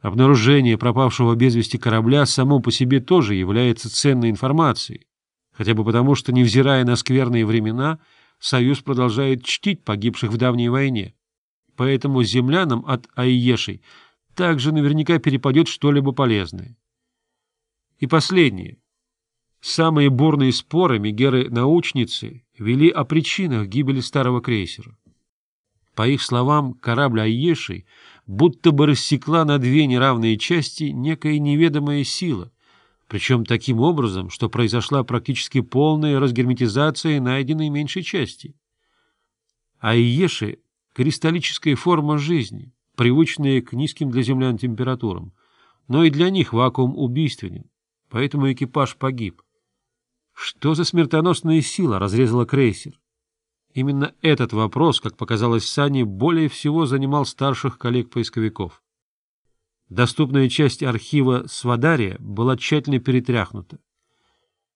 Обнаружение пропавшего без вести корабля само по себе тоже является ценной информацией, хотя бы потому, что, невзирая на скверные времена, Союз продолжает чтить погибших в давней войне. Поэтому землянам от Айешей также наверняка перепадет что-либо полезное. И последнее. Самые бурные споры Мегеры-научницы вели о причинах гибели старого крейсера. По их словам, корабль Айеши будто бы рассекла на две неравные части некая неведомая сила, причем таким образом, что произошла практически полная разгерметизация найденной меньшей части. Айеши — кристаллическая форма жизни, привычная к низким для землян температурам, но и для них вакуум убийственен, поэтому экипаж погиб. Что за смертоносная сила разрезала крейсер? Именно этот вопрос, как показалось Сане, более всего занимал старших коллег-поисковиков. Доступная часть архива Свадария была тщательно перетряхнута.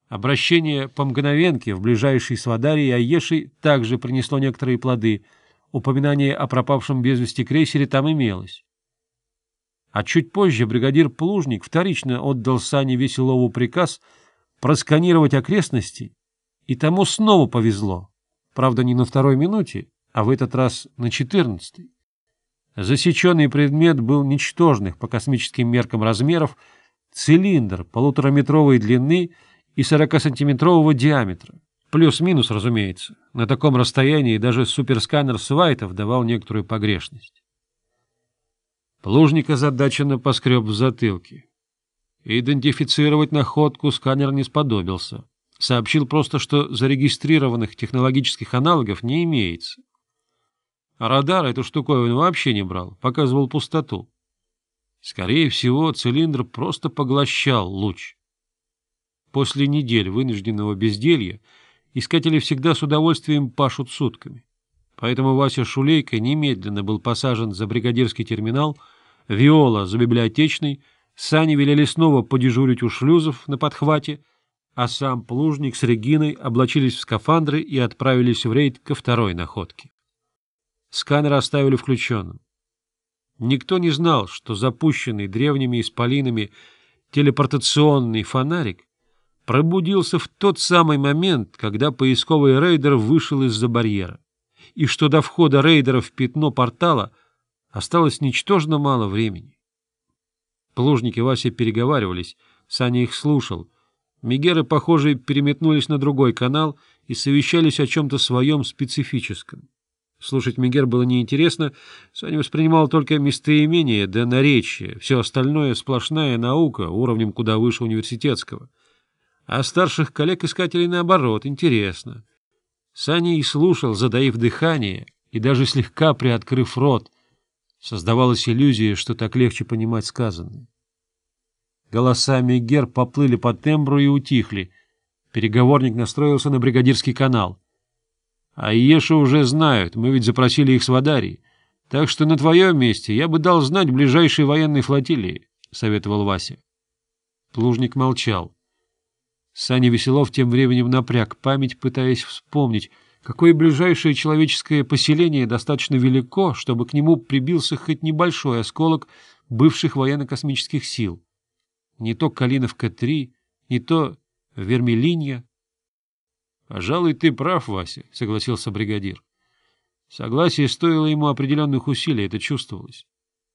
Обращение по мгновенке в ближайший Свадарии и Аеши также принесло некоторые плоды. Упоминание о пропавшем без вести крейсере там имелось. А чуть позже бригадир Плужник вторично отдал Сане Веселову приказ просканировать окрестности, и тому снова повезло. Правда, не на второй минуте, а в этот раз на четырнадцатой. Засеченный предмет был ничтожных по космическим меркам размеров, цилиндр полутораметровой длины и 40-сантиметрового диаметра. Плюс-минус, разумеется. На таком расстоянии даже суперсканер Свайтов давал некоторую погрешность. Плужник озадаченно поскреб в затылке. Идентифицировать находку сканер не сподобился — сообщил просто, что зарегистрированных технологических аналогов не имеется. А радар эту штуковину вообще не брал, показывал пустоту. Скорее всего, цилиндр просто поглощал луч. После недель вынужденного безделья искатели всегда с удовольствием пашут сутками. Поэтому Вася Шулейко немедленно был посажен за бригадирский терминал, Виола — за библиотечный, Сани велели снова подежурить у шлюзов на подхвате — а сам плужник с Региной облачились в скафандры и отправились в рейд ко второй находке. Сканер оставили включенным. Никто не знал, что запущенный древними исполинами телепортационный фонарик пробудился в тот самый момент, когда поисковый рейдер вышел из-за барьера, и что до входа рейдера в пятно портала осталось ничтожно мало времени. Плужники Вася переговаривались, Саня их слушал, Мегеры, похоже, переметнулись на другой канал и совещались о чем-то своем специфическом. Слушать Мегер было неинтересно, Соня воспринимал только местоимение да наречие, все остальное — сплошная наука, уровнем куда выше университетского. А старших коллег-искателей, наоборот, интересно. Саня и слушал, задаив дыхание и даже слегка приоткрыв рот. Создавалась иллюзия, что так легче понимать сказанное. Голосами гер поплыли по тембру и утихли. Переговорник настроился на бригадирский канал. — А Еша уже знают, мы ведь запросили их с Вадарии. Так что на твоем месте я бы дал знать ближайшей военной флотилии, — советовал Вася. Плужник молчал. Саня Веселов тем временем напряг память, пытаясь вспомнить, какое ближайшее человеческое поселение достаточно велико, чтобы к нему прибился хоть небольшой осколок бывших военно-космических сил не то Калинов К-3, не то Вермелинья. — Пожалуй, ты прав, Вася, — согласился бригадир. Согласие стоило ему определенных усилий, это чувствовалось.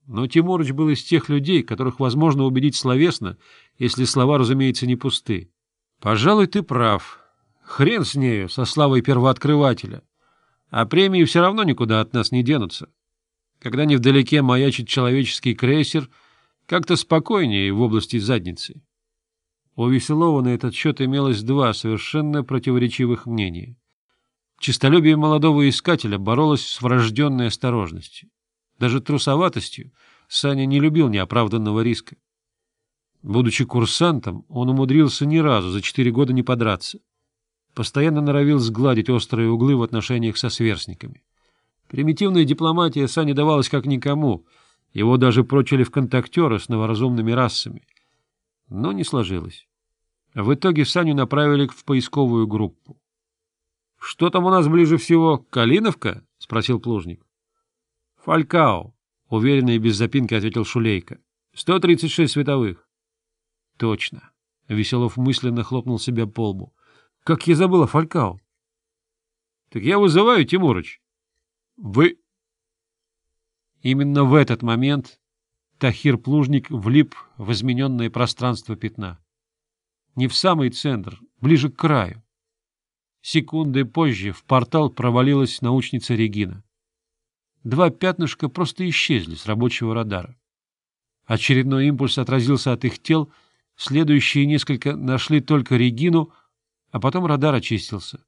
Но Тимурыч был из тех людей, которых возможно убедить словесно, если слова, разумеется, не пусты. — Пожалуй, ты прав. Хрен с нею, со славой первооткрывателя. А премии все равно никуда от нас не денутся. Когда невдалеке маячит человеческий крейсер — как-то спокойнее в области задницы. У Веселова на этот счет имелось два совершенно противоречивых мнения. Честолюбие молодого искателя боролось с врожденной осторожностью. Даже трусоватостью Саня не любил неоправданного риска. Будучи курсантом, он умудрился ни разу за четыре года не подраться. Постоянно норовил сгладить острые углы в отношениях со сверстниками. Примитивная дипломатия Сане давалась как никому — его даже прочили в контактеры с новоразумными расами. Но не сложилось. В итоге Саню направили в поисковую группу. — Что там у нас ближе всего, Калиновка? — спросил Плужник. — Фалькао, — уверенно и без запинки ответил Шулейко. — 136 световых. — Точно. Веселов мысленно хлопнул себя по лбу. — Как я забыл о Фалькао. — Так я вызываю, Тимурыч. — Вы Именно в этот момент Тахир Плужник влип в измененное пространство пятна. Не в самый центр, ближе к краю. Секунды позже в портал провалилась научница Регина. Два пятнышка просто исчезли с рабочего радара. Очередной импульс отразился от их тел, следующие несколько нашли только Регину, а потом радар очистился.